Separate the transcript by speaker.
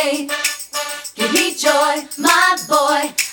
Speaker 1: Give me joy, my boy.